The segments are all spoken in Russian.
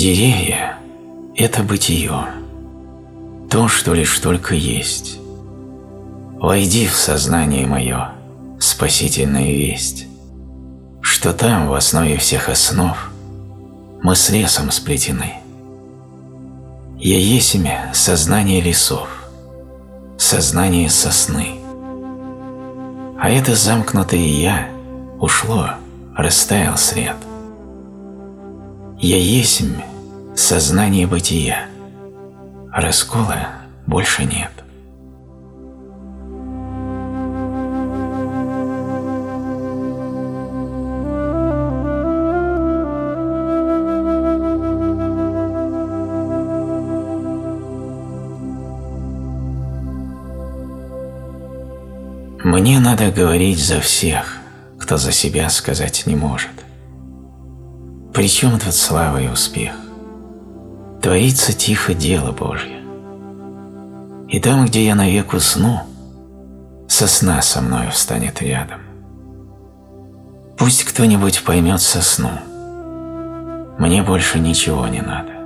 Деревья – это бытие, то, что лишь только есть. Войди в сознание мое, спасительная весть, что там, в основе всех основ, мы с лесом сплетены. Я есть имя сознание лесов, сознание сосны. А это замкнутое «я» ушло, растаял след. Я есть сознание бытия, раскола больше нет. Мне надо говорить за всех, кто за себя сказать не может. Причем тут слава и успех? Творится тихо дело Божье. И там, где я навек усну, сосна со мною встанет рядом. Пусть кто-нибудь поймет сосну. Мне больше ничего не надо.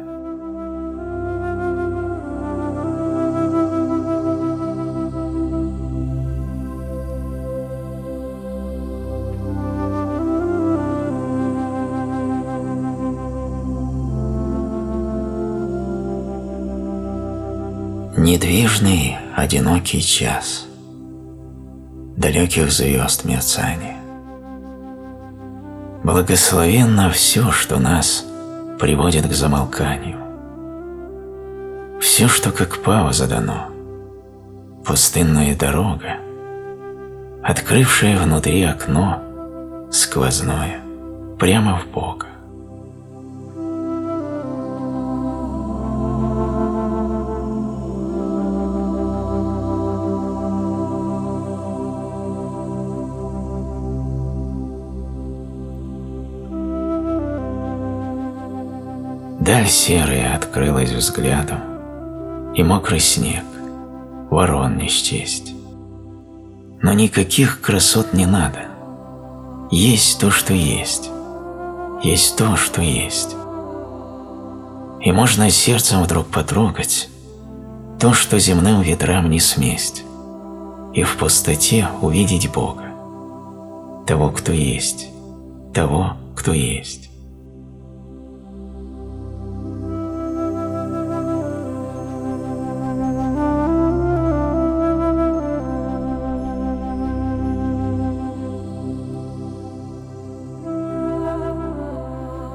Одинокий час Далеких звезд мерцание. Благословенно все, что нас Приводит к замолканию. Все, что как пауза дано, Пустынная дорога, Открывшая внутри окно Сквозное, прямо в Бога. Даль серая открылась взглядом, и мокрый снег, ворон не счесть. Но никаких красот не надо. Есть то, что есть. Есть то, что есть. И можно сердцем вдруг потрогать то, что земным ветрам не сместь, и в пустоте увидеть Бога, того, кто есть, того, кто есть.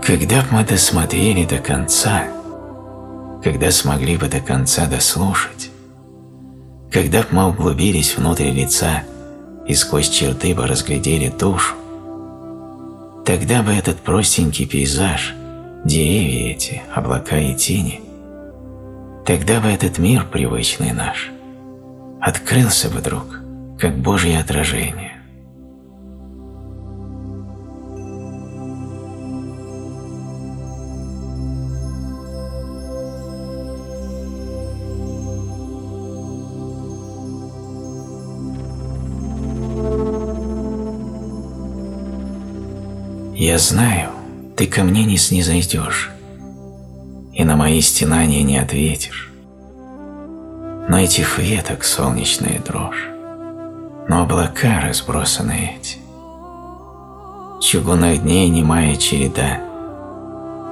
Когда б мы досмотрели до конца, когда смогли бы до конца дослушать, когда б мы углубились внутрь лица и сквозь черты бы разглядели душу, тогда бы этот простенький пейзаж, деревья эти, облака и тени, тогда бы этот мир привычный наш открылся бы вдруг, как Божье отражение. Я знаю, ты ко мне не снизойдешь, и на мои стенания не ответишь. Но этих веток солнечная дрожь, но облака разбросаны эти. Чугунных дней немая череда,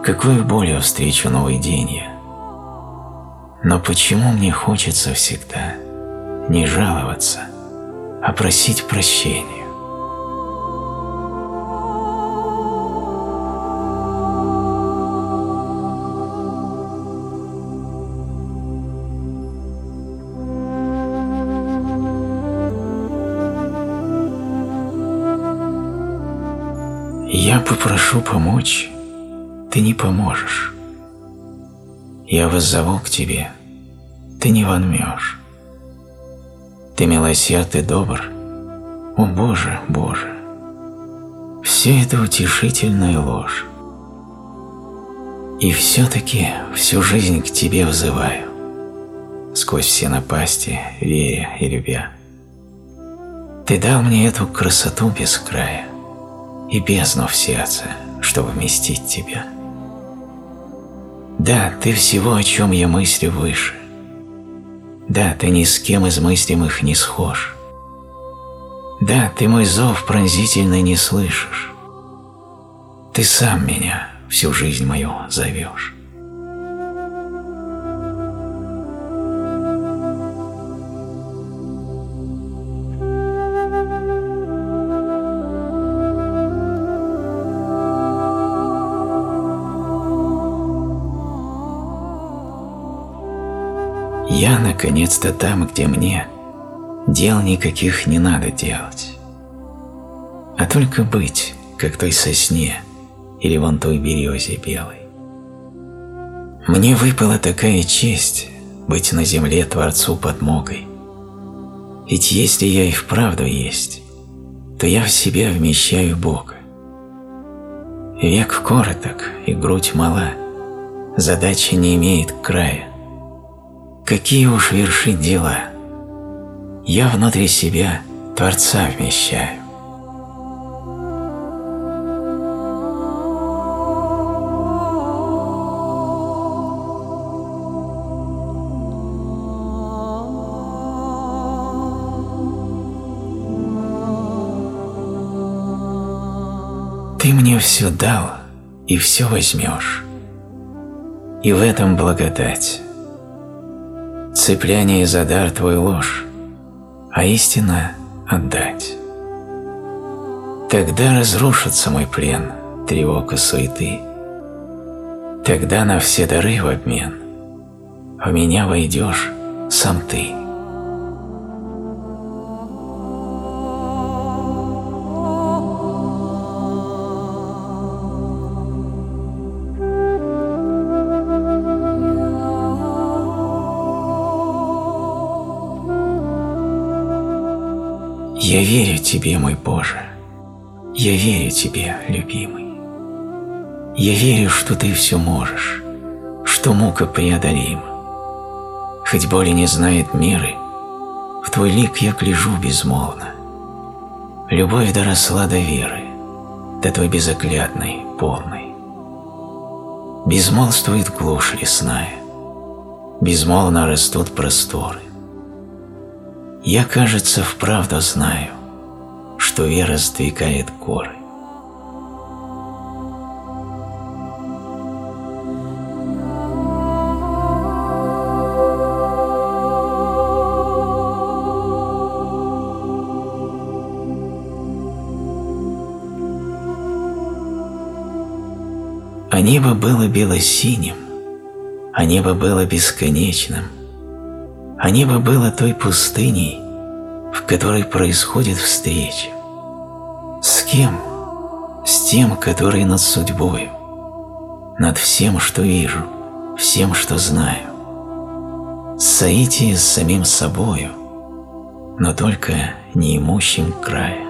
какую болью встречу новый день я. Но почему мне хочется всегда не жаловаться, а просить прощения? Я попрошу помочь, ты не поможешь. Я воззову к тебе, ты не вонмешь. Ты милосерд и добр, о Боже, Боже. Все это утешительная ложь. И все-таки всю жизнь к тебе взываю, сквозь все напасти, веря и любя. Ты дал мне эту красоту без края, и бездну в сердце, чтобы вместить тебя. Да, ты всего, о чем я мыслю выше. Да, ты ни с кем из мыслимых не схож. Да, ты мой зов пронзительно не слышишь. Ты сам меня всю жизнь мою зовешь. Я наконец-то там, где мне дел никаких не надо делать, а только быть, как той сосне или вон той березе белой. Мне выпала такая честь быть на земле Творцу подмогой. Ведь если я и вправду есть, то я в себя вмещаю Бога. Век короток и грудь мала, задача не имеет края. Какие уж вершить дела. Я внутри себя Творца вмещаю. Ты мне все дал и все возьмешь. И в этом благодать цепляние за дар твой ложь, а истина отдать. Тогда разрушится мой плен, тревог и суеты. Тогда на все дары в обмен в меня войдешь сам ты. Я верю Тебе, мой Боже. Я верю Тебе, любимый. Я верю, что Ты все можешь, что мука преодолима. Хоть боли не знает меры, в Твой лик я гляжу безмолвно. Любовь доросла до веры, до Твой безоглядной, полной. Безмолвствует глушь лесная, безмолвно растут просторы. Я, кажется, вправду знаю, что вера сдвигает горы. А небо было бело-синим, а небо было бесконечным, а небо было той пустыней, в которой происходит встреча. С кем? С тем, который над судьбою, над всем, что вижу, всем, что знаю. Соитие с самим собою, но только неимущим края.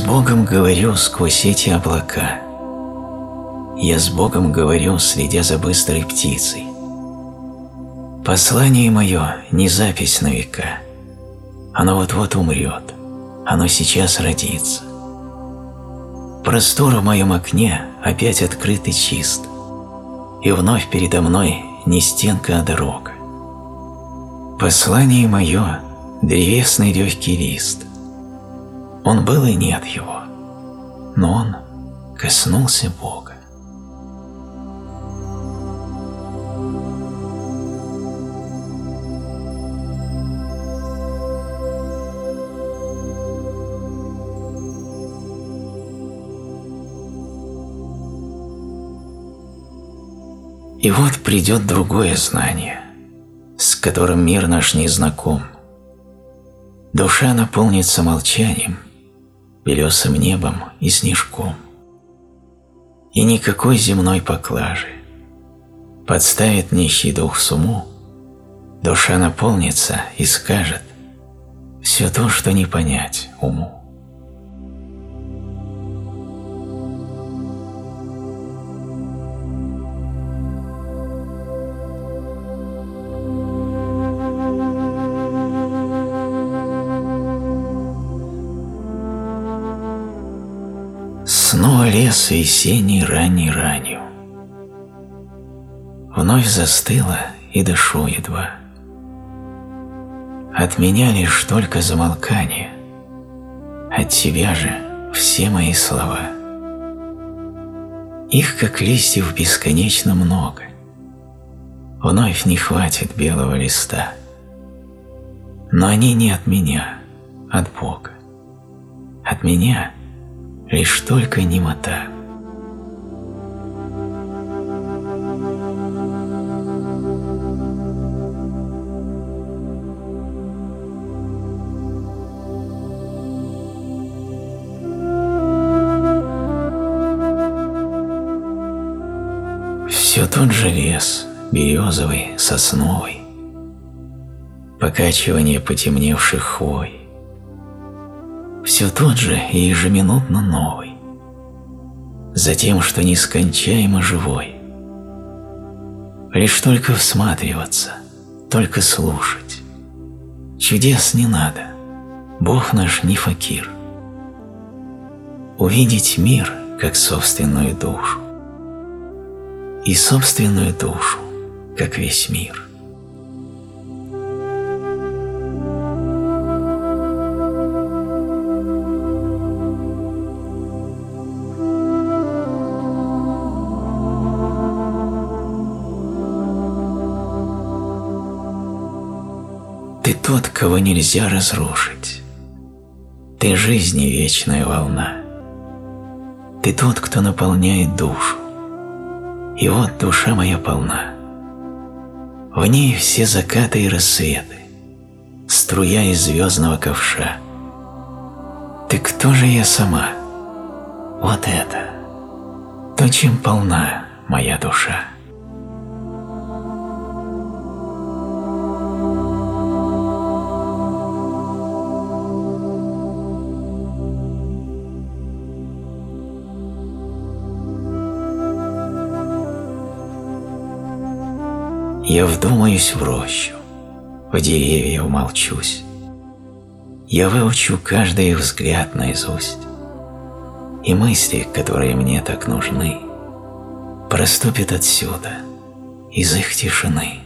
С Богом говорю сквозь эти облака. Я с Богом говорю, следя за быстрой птицей. Послание мое не запись на века. Оно вот-вот умрет. Оно сейчас родится. Простор в моем окне опять открыт и чист. И вновь передо мной не стенка, а дорога. Послание мое – древесный легкий лист – он был и нет его, но он коснулся Бога. И вот придет другое знание, с которым мир наш не знаком. Душа наполнится молчанием – белесым небом и снежком. И никакой земной поклажи. Подставит нищий дух суму, душа наполнится и скажет все то, что не понять уму. Лес весенний ранний ранью. Вновь застыла и дышу едва. От меня лишь только замолкание, от тебя же все мои слова. Их, как листьев, бесконечно много. Вновь не хватит белого листа. Но они не от меня, от Бога. От меня лишь только немота. Березовый, сосновый, покачивание потемневших хвой, все тот же и ежеминутно новый, за тем, что нескончаемо живой. Лишь только всматриваться, только слушать. Чудес не надо, Бог наш не факир. Увидеть мир, как собственную душу, и собственную душу, как весь мир. Ты тот, кого нельзя разрушить. Ты жизни вечная волна. Ты тот, кто наполняет душу. И вот душа моя полна. В ней все закаты и рассветы, струя из звездного ковша. Ты кто же я сама? Вот это, то, чем полна моя душа. Я вдумаюсь в рощу, в деревья умолчусь. Я выучу каждый взгляд наизусть. И мысли, которые мне так нужны, проступят отсюда, из их тишины.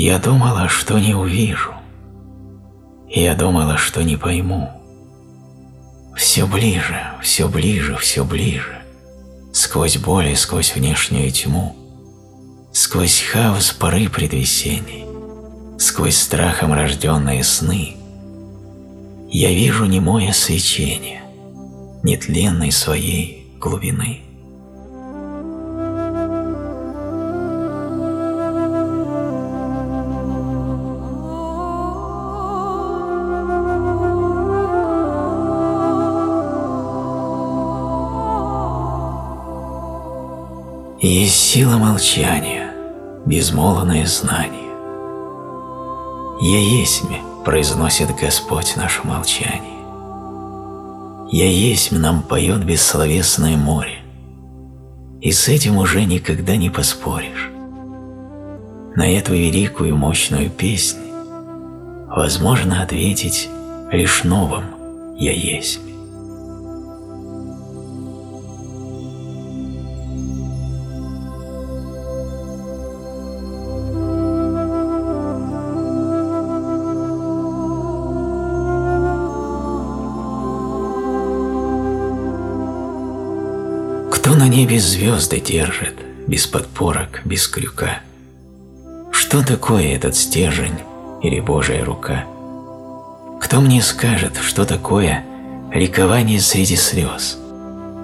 Я думала, что не увижу. Я думала, что не пойму. Все ближе, все ближе, все ближе. Сквозь боль и сквозь внешнюю тьму. Сквозь хаос поры предвесенней. Сквозь страхом рожденные сны. Я вижу немое свечение нетленной своей глубины. Сила молчания, безмолвное знание. «Я есмь», — произносит Господь наше молчание. «Я есмь» нам поет бессловесное море, и с этим уже никогда не поспоришь. На эту великую мощную песнь возможно ответить лишь новым «Я есть». На небе звезды держит, без подпорок, без крюка? Что такое этот стержень или Божья рука? Кто мне скажет, что такое ликование среди слез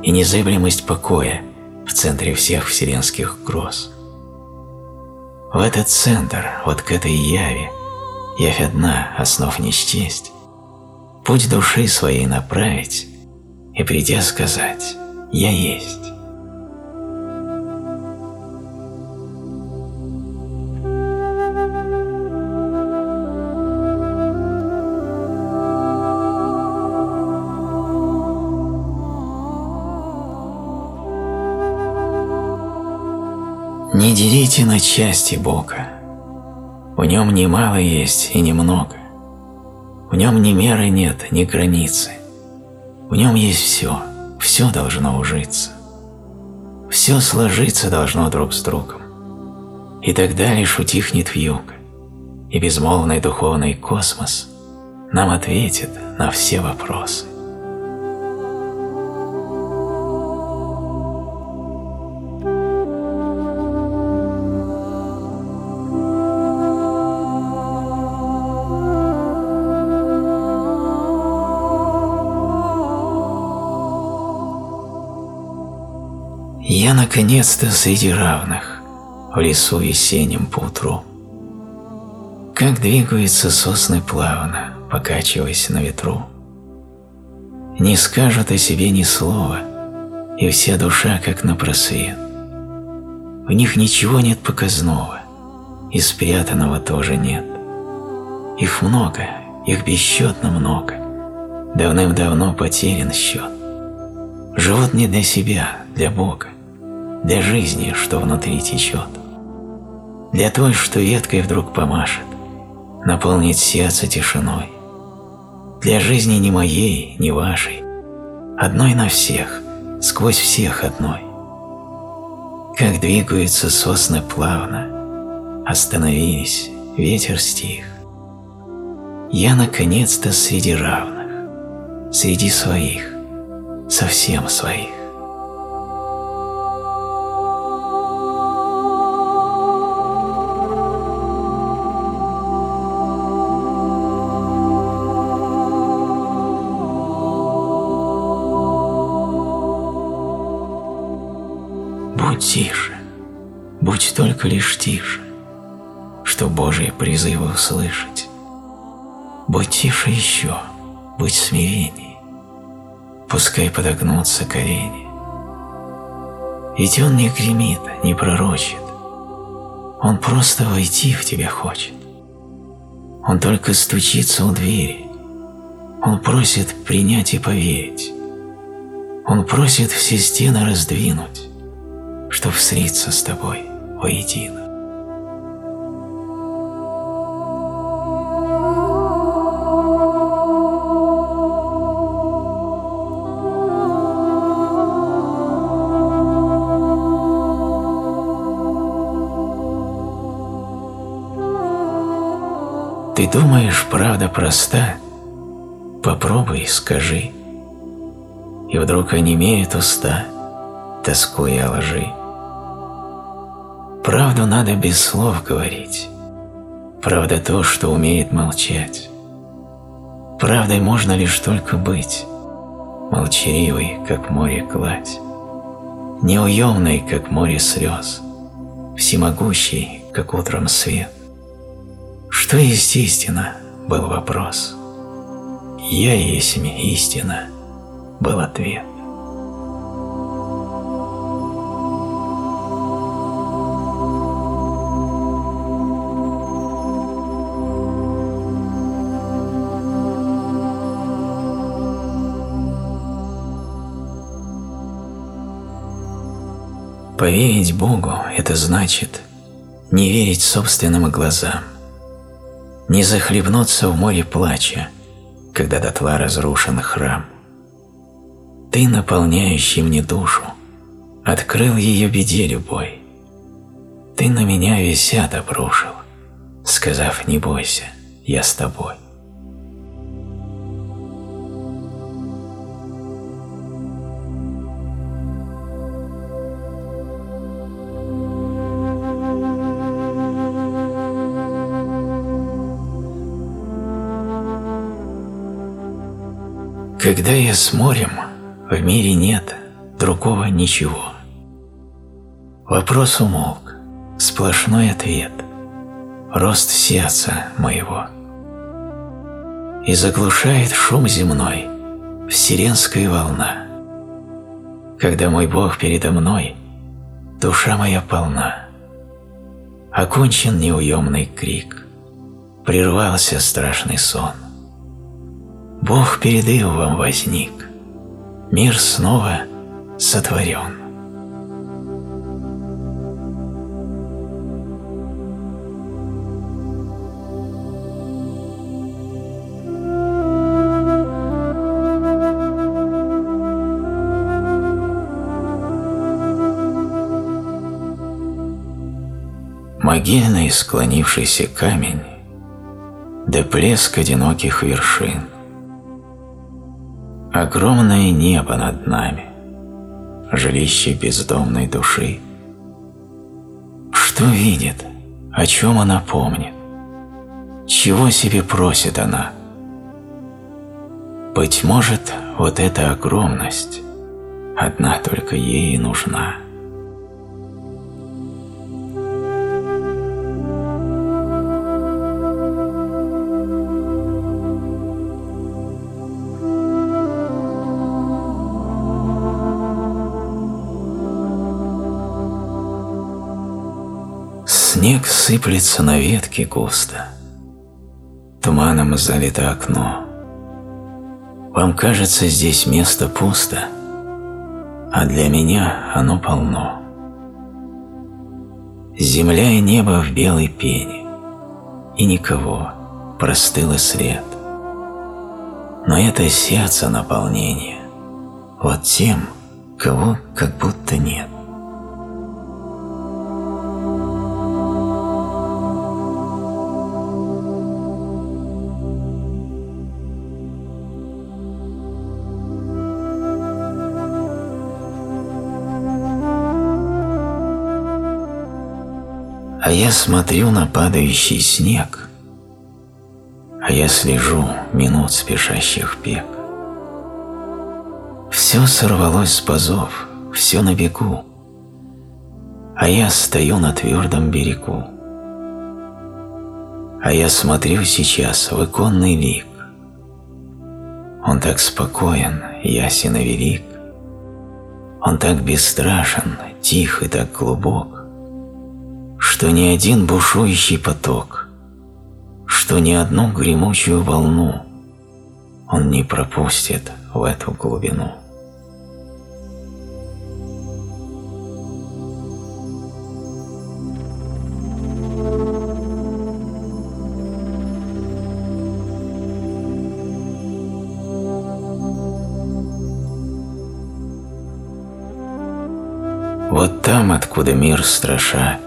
и незыблемость покоя в центре всех вселенских гроз? В этот центр, вот к этой яве, явь одна, основ не счесть, путь души своей направить и придя сказать «Я есть». Разбейте на части Бога. В нем немало есть и немного. В нем ни меры нет, ни границы. В нем есть все, все должно ужиться. Все сложиться должно друг с другом. И тогда лишь утихнет вьюг, и безмолвный духовный космос нам ответит на все вопросы. Наконец-то среди равных, в лесу весеннем поутру. Как двигаются сосны плавно, покачиваясь на ветру. Не скажут о себе ни слова, и вся душа как на просвет. В них ничего нет показного, и спрятанного тоже нет. Их много, их бесчетно много, давным-давно потерян счет. Живут не для себя, для Бога для жизни, что внутри течет, для той, что веткой вдруг помашет, наполнит сердце тишиной, для жизни не моей, не вашей, одной на всех, сквозь всех одной. Как двигаются сосны плавно, остановились, ветер стих. Я наконец-то среди равных, среди своих, совсем своих. Тише, будь только лишь тише, что Божьи призывы услышать. Будь тише еще, будь смиренней, пускай подогнутся колени. Ведь Он не гремит, не пророчит, Он просто войти в тебя хочет. Он только стучится у двери, Он просит принять и поверить. Он просит все стены раздвинуть, чтоб слиться с тобой воедино. Ты думаешь, правда проста? Попробуй, скажи. И вдруг онемеют уста, тоскуя о лжи. Правду надо без слов говорить. Правда то, что умеет молчать. Правдой можно лишь только быть, молчаливой, как море кладь, неуемной, как море слез, всемогущей, как утром свет. Что есть истина, был вопрос. Я есть истина, был ответ. Поверить Богу – это значит не верить собственным глазам, не захлебнуться в море плача, когда дотла разрушен храм. Ты, наполняющий мне душу, открыл ее беде любой. Ты на меня ад обрушил, сказав «не бойся, я с тобой». Когда я с морем, в мире нет другого ничего. Вопрос умолк, сплошной ответ, рост сердца моего. И заглушает шум земной вселенская волна. Когда мой Бог передо мной, душа моя полна. Окончен неуемный крик, прервался страшный сон. Бог перед Иовом возник, мир снова сотворен. могильный склонившийся камень, да плеск одиноких вершин. Огромное небо над нами, жилище бездомной души. Что видит, о чем она помнит, чего себе просит она? Быть может, вот эта огромность одна только ей нужна. Сыплется на ветки густо. Туманом залито окно. Вам кажется, здесь место пусто, а для меня оно полно. Земля и небо в белой пене, и никого, простыл и свет. Но это сердце наполнение, вот тем, кого как будто нет. Я смотрю на падающий снег, а я слежу минут спешащих бег. Все сорвалось с пазов, все на бегу, а я стою на твердом берегу. А я смотрю сейчас в иконный лик. Он так спокоен, ясен и велик. Он так бесстрашен, тих и так глубок что ни один бушующий поток, что ни одну гремучую волну он не пропустит в эту глубину. Вот там, откуда мир страша,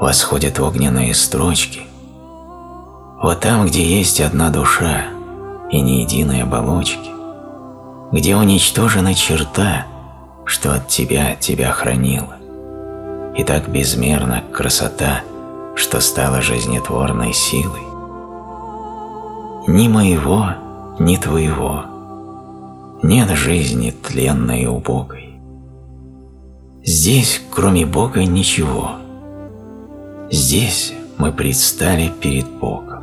восходят огненные строчки. Вот там, где есть одна душа и ни единой оболочки, где уничтожена черта, что от тебя тебя хранила, и так безмерна красота, что стала жизнетворной силой. Ни моего, ни твоего, нет жизни тленной и убогой. Здесь, кроме Бога, ничего – Здесь мы предстали перед Богом.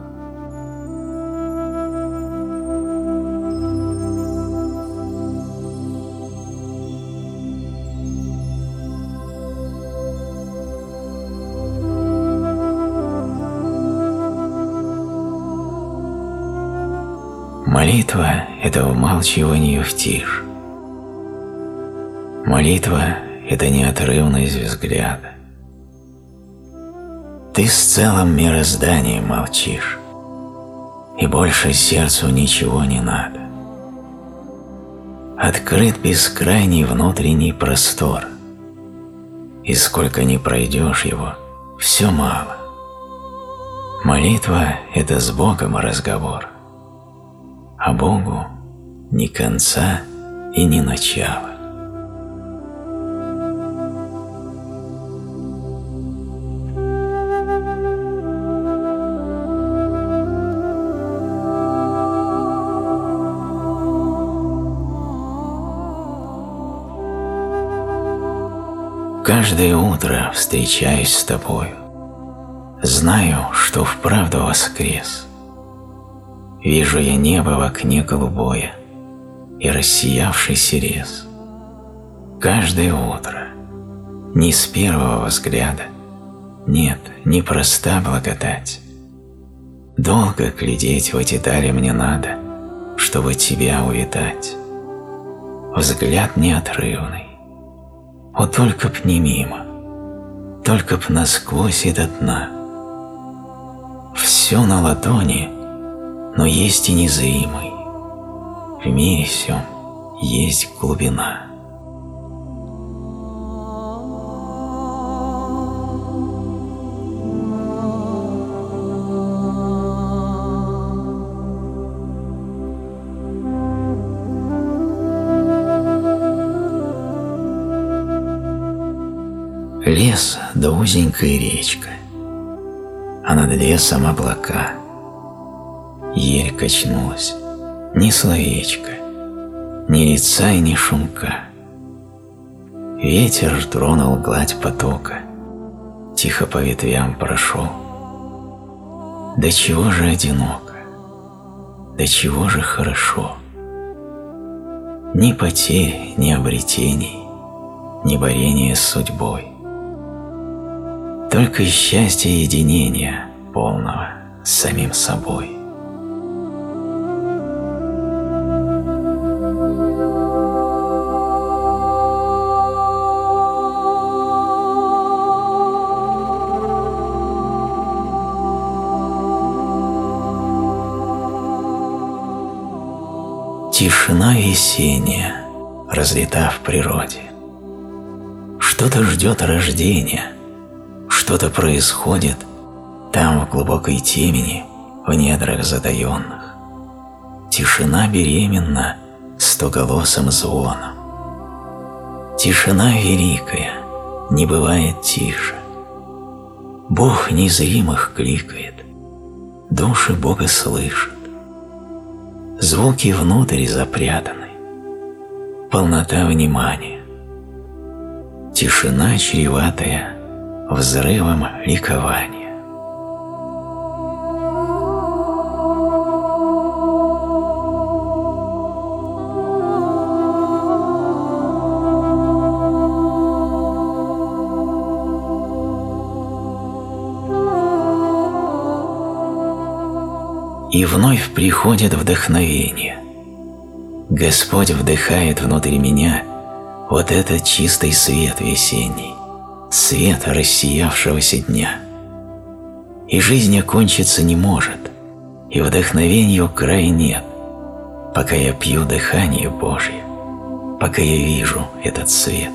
Молитва – это вмалчивание в тишь. Молитва – это неотрывность взгляда. Ты с целым мирозданием молчишь, и больше сердцу ничего не надо. Открыт бескрайний внутренний простор, и сколько ни пройдешь его, все мало. Молитва – это с Богом разговор, а Богу ни конца и ни начала. Каждое утро встречаюсь с тобою. Знаю, что вправду воскрес. Вижу я небо в окне голубое и рассиявший сирез. Каждое утро, не с первого взгляда, нет, не проста благодать. Долго глядеть в эти дали мне надо, чтобы тебя увидать. Взгляд неотрывный, о, только б не мимо, только б насквозь и до дна. Все на ладони, но есть и незримый. В мире всем есть глубина. Лес да узенькая речка, а над лесом облака. Ель качнулась, ни словечко, ни лица и ни шумка. Ветер тронул гладь потока, тихо по ветвям прошел. Да чего же одиноко, да чего же хорошо. Ни потерь, ни обретений, ни борения с судьбой. Только счастье единения полного с самим собой. Тишина весенняя разлета в природе. Что-то ждет рождения, что-то происходит там в глубокой темени, в недрах задаенных. Тишина беременна стоголосым звоном. Тишина великая, не бывает тише. Бог незримых кликает, души Бога слышат звуки внутрь запрятаны, полнота внимания, тишина чреватая взрывом ликования. и вновь приходит вдохновение. Господь вдыхает внутрь меня вот этот чистый свет весенний, свет рассиявшегося дня. И жизнь окончиться не может, и вдохновению края нет, пока я пью дыхание Божье, пока я вижу этот свет.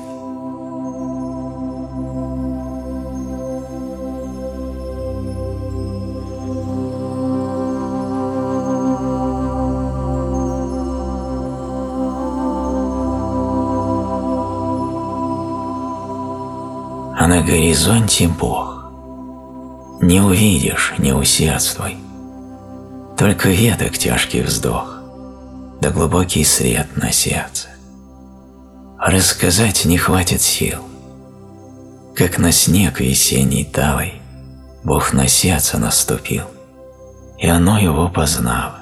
Горизонте Бог. Не увидишь, не усердствуй, только веток тяжкий вздох, да глубокий свет на сердце. Рассказать не хватит сил, как на снег весенний талый Бог на сердце наступил, и оно его познало.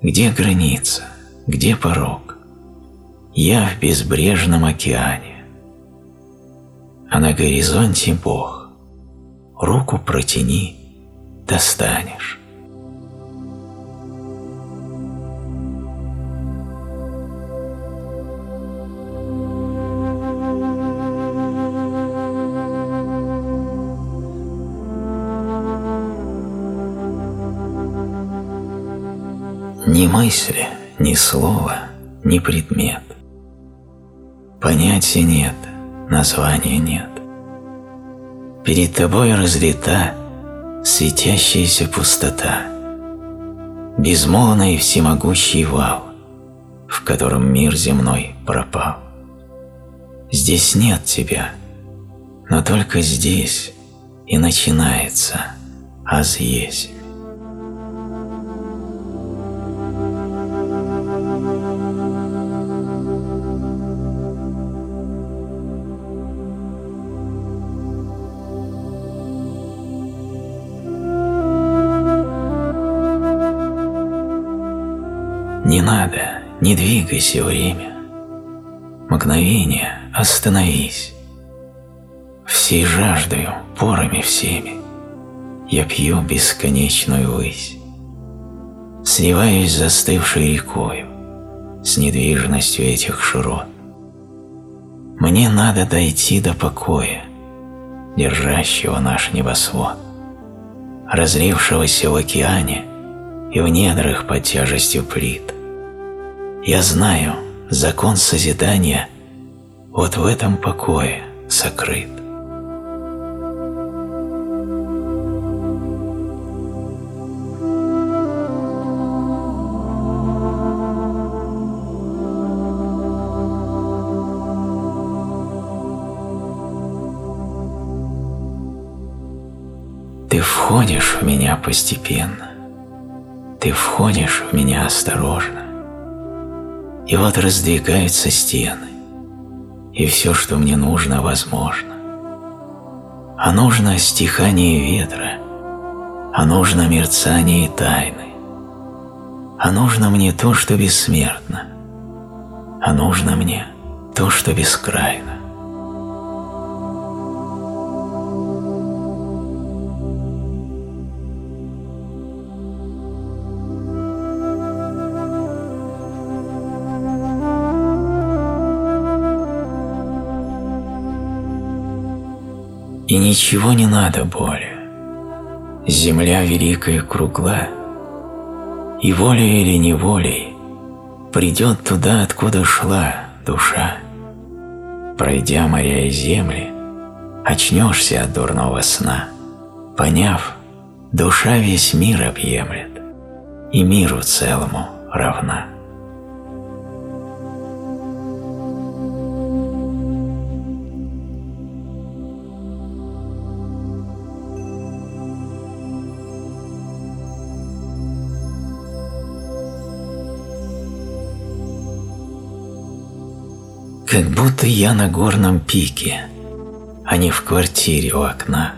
Где граница, где порог? Я в безбрежном океане а на горизонте Бог. Руку протяни, достанешь. Ни мысли, ни слова, ни предмет. Понятия нет – названия нет. Перед тобой разлита светящаяся пустота, безмолвный всемогущий вал, в котором мир земной пропал. Здесь нет тебя, но только здесь и начинается аз есть. Не надо, не двигайся время. Мгновение, остановись. Всей жаждою, порами всеми, я пью бесконечную высь. Сливаюсь застывшей рекою, с недвижностью этих широт. Мне надо дойти до покоя, держащего наш небосвод, разлившегося в океане и в недрах под тяжестью плит – я знаю, закон созидания вот в этом покое сокрыт. Ты входишь в меня постепенно, ты входишь в меня осторожно. И вот раздвигаются стены, и все, что мне нужно, возможно. А нужно стихание ветра, а нужно мерцание тайны, а нужно мне то, что бессмертно, а нужно мне то, что бескрайно. И ничего не надо более. Земля великая кругла, и волей или неволей придет туда, откуда шла душа. Пройдя моря и земли, очнешься от дурного сна, поняв, душа весь мир объемлет и миру целому равна. Как будто я на горном пике, а не в квартире у окна.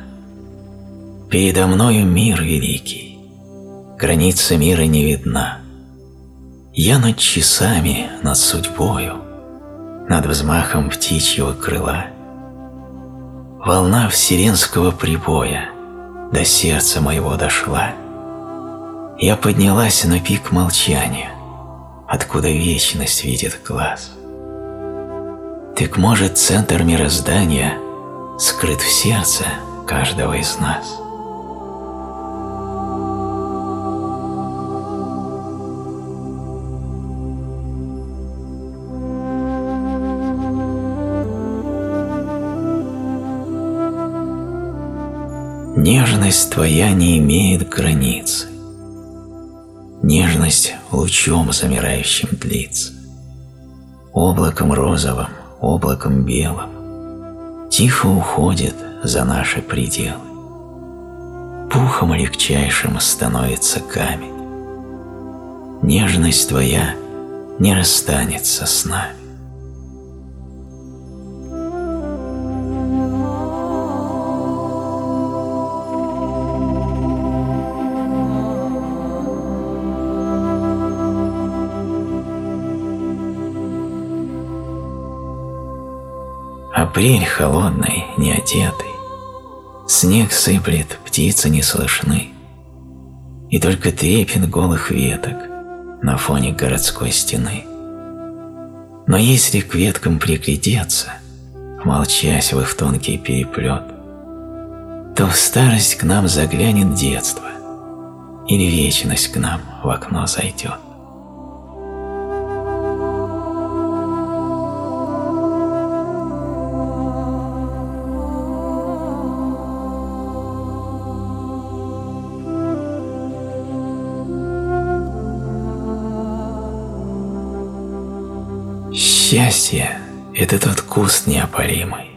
Передо мною мир великий, граница мира не видна. Я над часами, над судьбою, над взмахом птичьего крыла. Волна вселенского прибоя до сердца моего дошла. Я поднялась на пик молчания, откуда вечность видит глаз. Так может, центр мироздания скрыт в сердце каждого из нас? Нежность твоя не имеет границы. Нежность лучом замирающим длится, облаком розовым облаком белым, тихо уходит за наши пределы. Пухом легчайшим становится камень. Нежность твоя не расстанется с нами. Апрель холодный, неодетый. Снег сыплет, птицы не слышны. И только трепет голых веток на фоне городской стены. Но если к веткам приглядеться, молчась в их тонкий переплет, то в старость к нам заглянет детство, или вечность к нам в окно зайдет. Счастье – это тот куст неопалимый.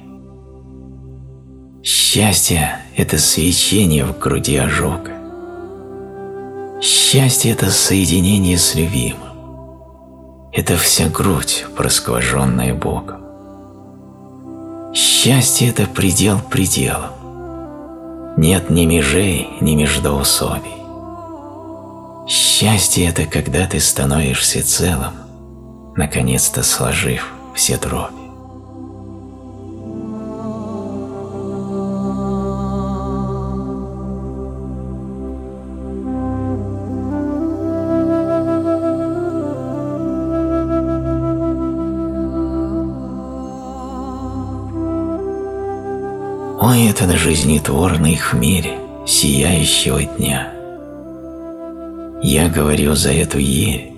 Счастье – это свечение в груди ожога. Счастье – это соединение с любимым. Это вся грудь, проскваженная Богом. Счастье – это предел пределом. Нет ни межей, ни междоусобий. Счастье – это когда ты становишься целым, наконец-то сложив все дроби. Ой, этот жизнетворный хмель сияющего дня. Я говорю за эту ель,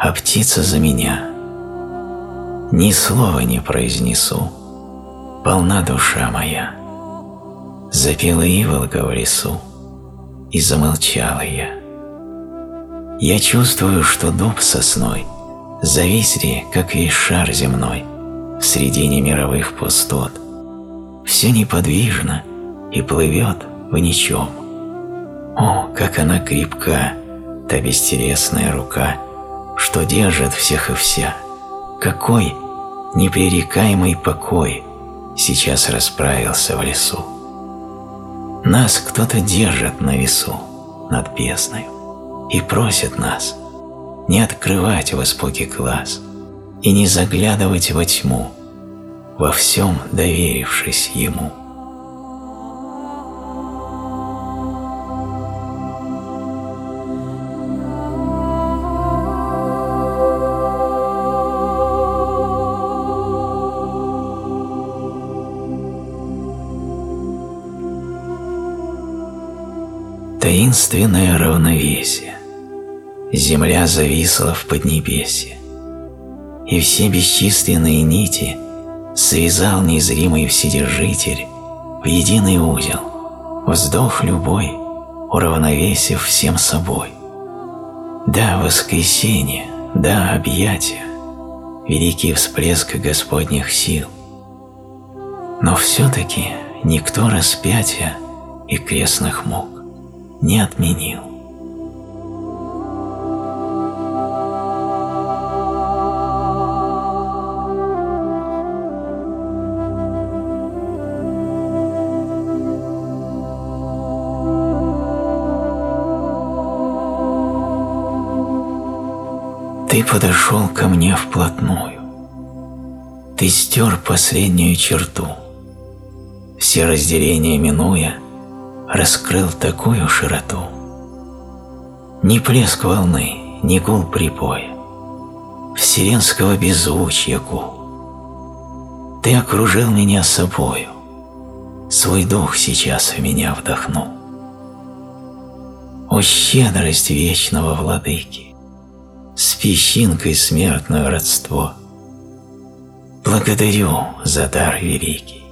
а птица за меня. Ни слова не произнесу, полна душа моя. Запела иволга в лесу, и замолчала я. Я чувствую, что дуб сосной зависли, как весь шар земной, в средине мировых пустот. Все неподвижно и плывет в ничем, О, как она крепка, та бестересная рука, что держит всех и вся. Какой непререкаемый покой сейчас расправился в лесу. Нас кто-то держит на весу над бездною и просит нас не открывать в испуге глаз и не заглядывать во тьму, во всем доверившись Ему. Таинственное равновесие. Земля зависла в поднебесье, и все бесчисленные нити связал незримый Вседержитель в единый узел, вздох любой, уравновесив всем собой. Да, воскресенье, да, объятия, великий всплеск Господних сил. Но все-таки никто распятия и крестных мук не отменил. Ты подошел ко мне вплотную. Ты стер последнюю черту. Все разделения минуя, раскрыл такую широту. Ни плеск волны, ни гул прибоя, вселенского беззвучья гул. Ты окружил меня собою, свой дух сейчас в меня вдохнул. О щедрость вечного владыки, с песчинкой смертное родство. Благодарю за дар великий,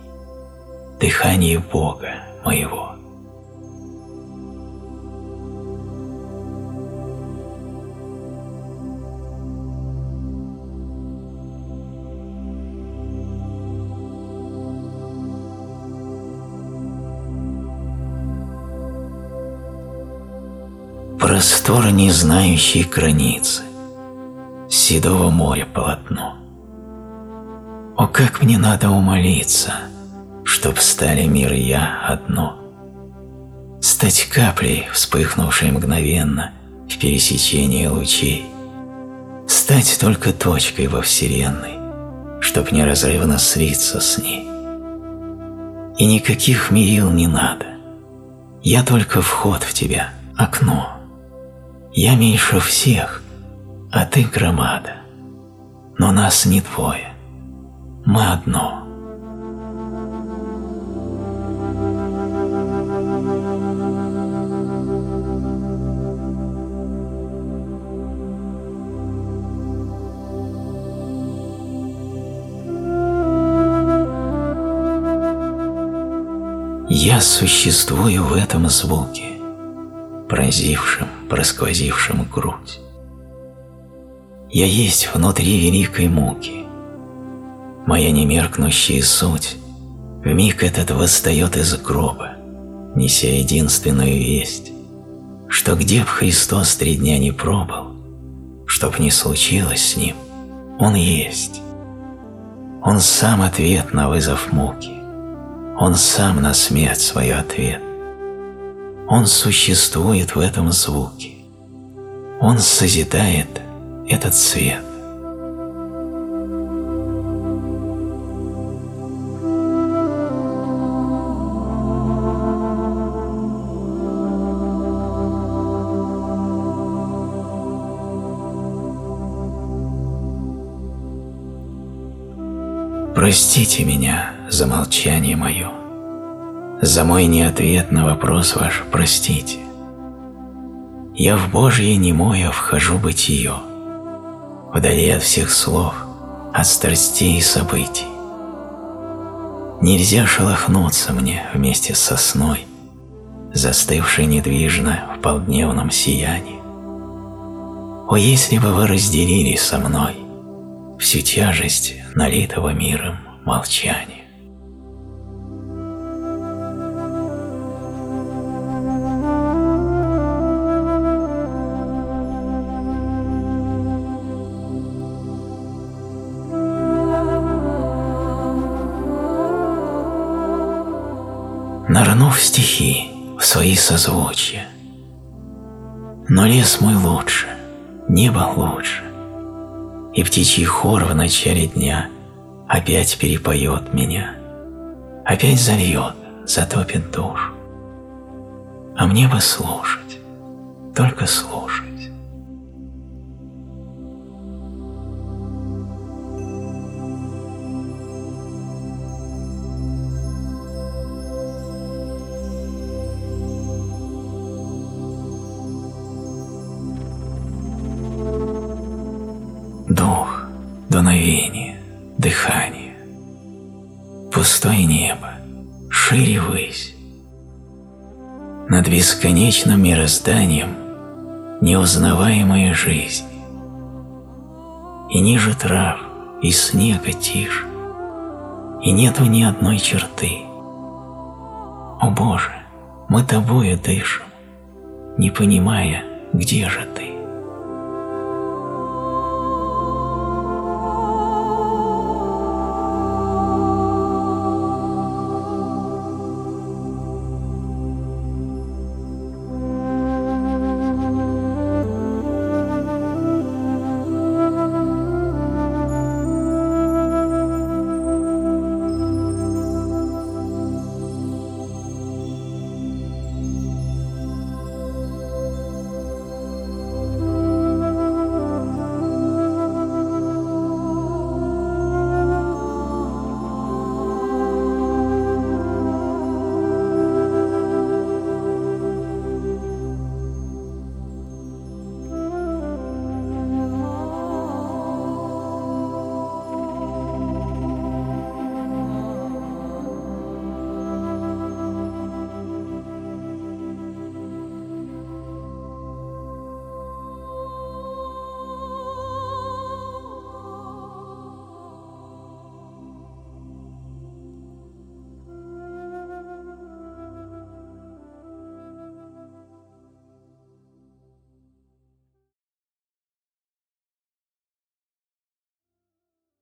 дыхание Бога моего. Простор, не знающий границы, седого моря полотно. О, как мне надо умолиться, чтоб стали мир и я одно. Стать каплей, вспыхнувшей мгновенно в пересечении лучей. Стать только точкой во Вселенной, чтоб неразрывно слиться с ней. И никаких мерил не надо. Я только вход в тебя, окно. Я меньше всех, а ты громада. Но нас не двое, мы одно. Я существую в этом звуке, пронзившим, просквозившим грудь. Я есть внутри великой муки. Моя немеркнущая суть в миг этот восстает из гроба, неся единственную весть, что где б Христос три дня не пробыл, чтоб не случилось с ним, Он есть. Он сам ответ на вызов муки. Он сам на смерть свой ответ. Он существует в этом звуке. Он созидает этот свет. Простите меня за молчание мое. За мой неответ на вопрос ваш простите. Я в Божье немое вхожу бытие, вдали от всех слов, от страстей и событий. Нельзя шелохнуться мне вместе с сосной, застывшей недвижно в полдневном сиянии. О, если бы вы разделили со мной всю тяжесть налитого миром молчания. Нырну в стихи, в свои созвучья. Но лес мой лучше, небо лучше, И птичий хор в начале дня Опять перепоет меня, Опять зальет, затопит душу. А мне бы слушать, только слушать. Над бесконечным мирозданием неузнаваемая жизнь. И ниже трав, и снега тише, и нету ни одной черты. О Боже, мы тобою дышим, не понимая, где же ты.